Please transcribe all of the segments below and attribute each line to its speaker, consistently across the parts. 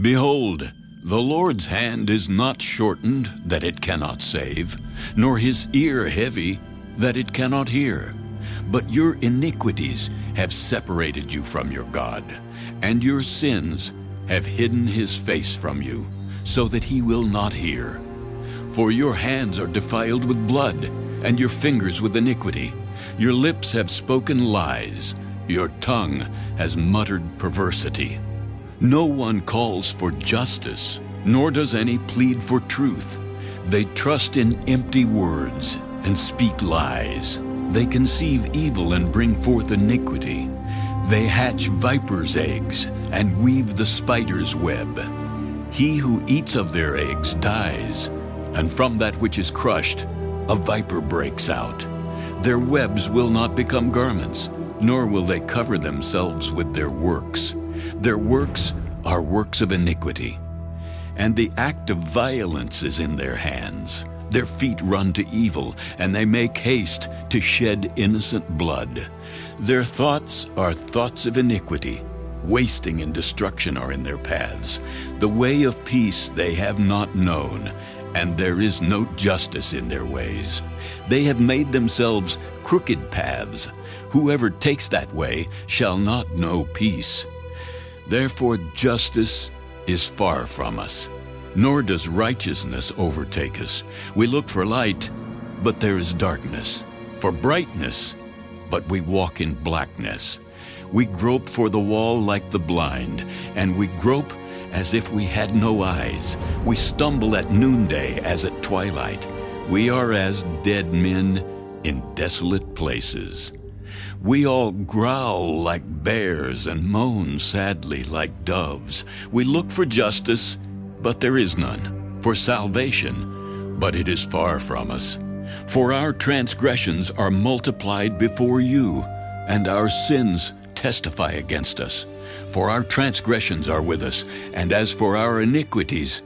Speaker 1: Behold, the Lord's hand is not shortened that it cannot save, nor his ear heavy that it cannot hear. But your iniquities have separated you from your God, and your sins have hidden his face from you, so that he will not hear. For your hands are defiled with blood, and your fingers with iniquity. Your lips have spoken lies, your tongue has muttered perversity. No one calls for justice, nor does any plead for truth. They trust in empty words and speak lies. They conceive evil and bring forth iniquity. They hatch viper's eggs and weave the spider's web. He who eats of their eggs dies, and from that which is crushed, a viper breaks out. Their webs will not become garments, nor will they cover themselves with their works. Their works are works of iniquity, and the act of violence is in their hands. Their feet run to evil, and they make haste to shed innocent blood. Their thoughts are thoughts of iniquity. Wasting and destruction are in their paths. The way of peace they have not known, and there is no justice in their ways. They have made themselves crooked paths. Whoever takes that way shall not know peace. Therefore, justice is far from us nor does righteousness overtake us. We look for light, but there is darkness, for brightness, but we walk in blackness. We grope for the wall like the blind, and we grope as if we had no eyes. We stumble at noonday as at twilight. We are as dead men in desolate places. We all growl like bears and moan sadly like doves. We look for justice but there is none, for salvation, but it is far from us. For our transgressions are multiplied before you, and our sins testify against us. For our transgressions are with us, and as for our iniquities,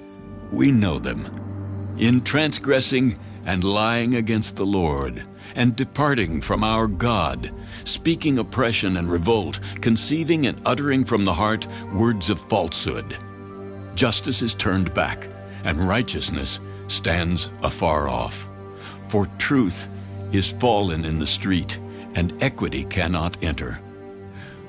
Speaker 1: we know them. In transgressing and lying against the Lord, and departing from our God, speaking oppression and revolt, conceiving and uttering from the heart words of falsehood justice is turned back, and righteousness stands afar off. For truth is fallen in the street, and equity cannot enter.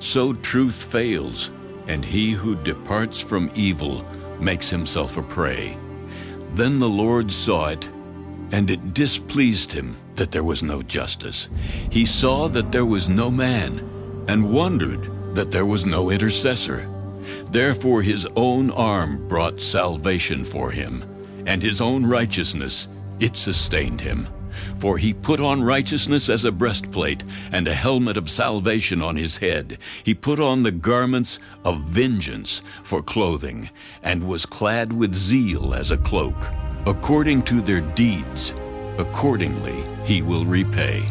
Speaker 1: So truth fails, and he who departs from evil makes himself a prey. Then the Lord saw it, and it displeased him that there was no justice. He saw that there was no man, and wondered that there was no intercessor. Therefore his own arm brought salvation for him, and his own righteousness, it sustained him. For he put on righteousness as a breastplate, and a helmet of salvation on his head. He put on the garments of vengeance for clothing, and was clad with zeal as a cloak. According to their deeds, accordingly he will repay.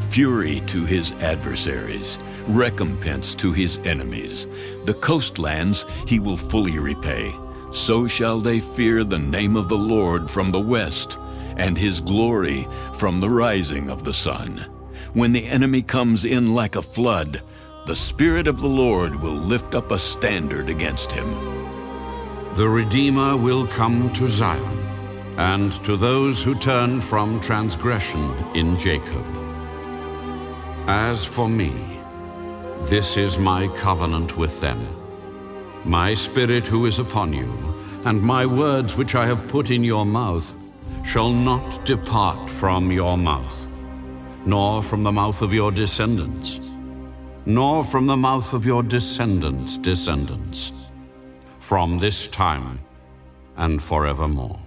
Speaker 1: Fury to his adversaries recompense to his enemies. The coastlands he will fully repay. So shall they fear the name of the Lord from the west, and his glory from the rising of the sun. When the enemy comes in like a flood, the Spirit of the Lord will lift up a standard against him.
Speaker 2: The Redeemer will come to Zion, and to those who turn from transgression in Jacob. As for me, this is my covenant with them. My Spirit who is upon you, and my words which I have put in your mouth, shall not depart from your mouth, nor from the mouth of your descendants, nor from the mouth of your descendants' descendants, from this time and forevermore.